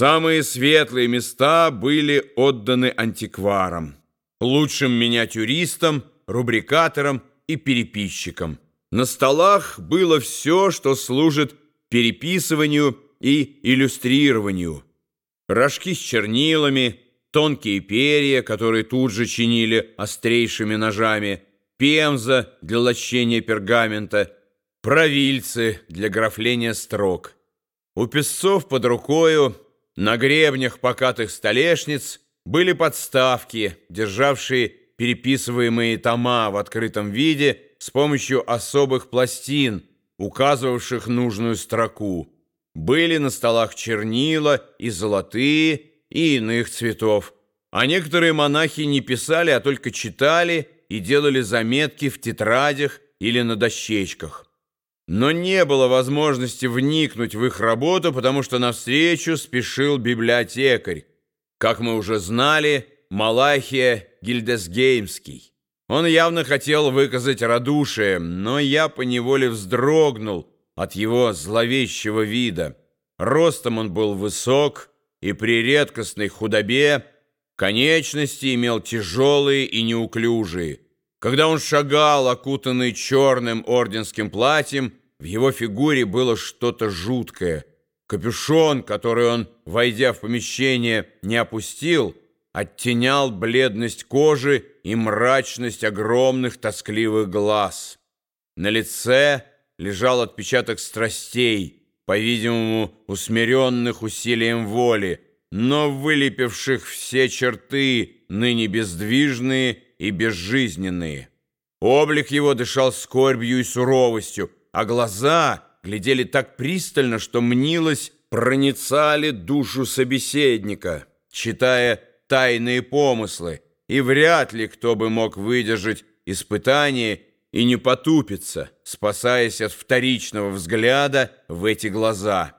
Самые светлые места были отданы антикварам, лучшим миниатюристам, рубрикаторам и переписчикам. На столах было все, что служит переписыванию и иллюстрированию. Рожки с чернилами, тонкие перья, которые тут же чинили острейшими ножами, пемза для лощения пергамента, провильцы для графления строк. У песцов под рукою на гребнях покатых столешниц были подставки, державшие переписываемые тома в открытом виде с помощью особых пластин, указывавших нужную строку. Были на столах чернила и золотые, и иных цветов. А некоторые монахи не писали, а только читали и делали заметки в тетрадях или на дощечках. Но не было возможности вникнуть в их работу, потому что навстречу спешил библиотекарь, как мы уже знали, Малахия Гильдесгеймский. Он явно хотел выказать радушие, но я поневоле вздрогнул от его зловещего вида. Ростом он был высок, и при редкостной худобе конечности имел тяжелые и неуклюжие. Когда он шагал, окутанный черным орденским платьем, в его фигуре было что-то жуткое. Капюшон, который он, войдя в помещение, не опустил, оттенял бледность кожи и мрачность огромных тоскливых глаз. На лице лежал отпечаток страстей, по-видимому, усмиренных усилием воли, но вылепивших все черты, ныне бездвижные и безжизненные. Облик его дышал скорбью и суровостью, а глаза глядели так пристально, что мнилось, проницали душу собеседника, читая тайные помыслы, и вряд ли кто бы мог выдержать испытание и не потупиться, спасаясь от вторичного взгляда в эти глаза.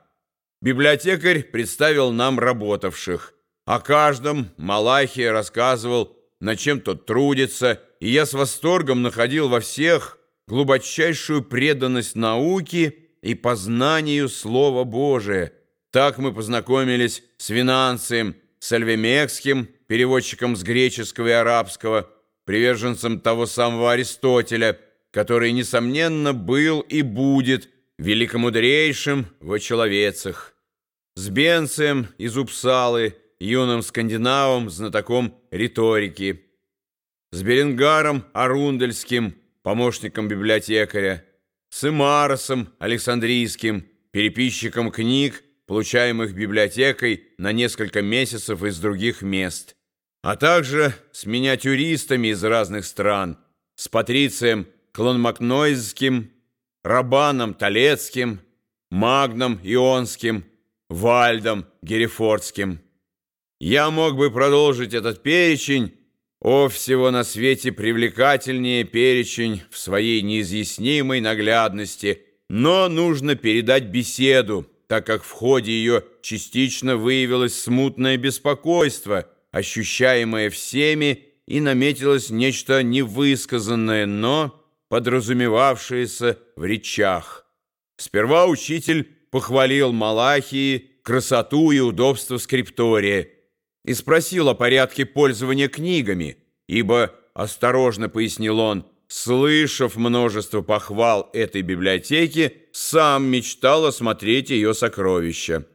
Библиотекарь представил нам работавших. О каждом Малахия рассказывал, над чем тот трудится, и я с восторгом находил во всех глубочайшую преданность науке и познанию Слова Божия. Так мы познакомились с Винанцием, Сальвемекским, переводчиком с греческого и арабского, приверженцем того самого Аристотеля, который, несомненно, был и будет великомудрейшим в очеловецах, с Бенцием из Упсалы, юным скандинавом, знатоком риторики, с Беренгаром Арундельским, помощником библиотекаря, с Имаросом Александрийским, переписчиком книг, получаемых библиотекой на несколько месяцев из других мест, а также с миниатюристами из разных стран, с Патрицием Клонмакнойзским, Рабаном Толецким, Магном Ионским, Вальдом Герефордским. Я мог бы продолжить этот перечень, о, всего на свете привлекательнее перечень в своей неизъяснимой наглядности, но нужно передать беседу, так как в ходе ее частично выявилось смутное беспокойство, ощущаемое всеми, и наметилось нечто невысказанное, но подразумевавшееся в речах. Сперва учитель похвалил Малахии красоту и удобство скриптория, и спросил о порядке пользования книгами, ибо, осторожно пояснил он, слышав множество похвал этой библиотеки, сам мечтал осмотреть ее сокровища.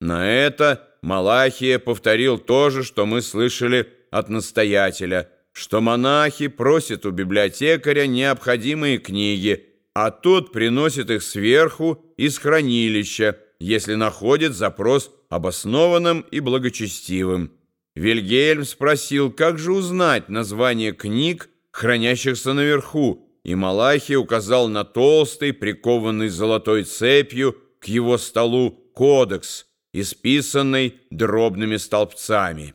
На это Малахия повторил то же, что мы слышали от настоятеля, что монахи просят у библиотекаря необходимые книги, а тот приносит их сверху из хранилища, если находит запрос обоснованным и благочестивым. Вильгельм спросил, как же узнать название книг, хранящихся наверху, и Малахий указал на толстый, прикованный золотой цепью к его столу кодекс, исписанный дробными столбцами.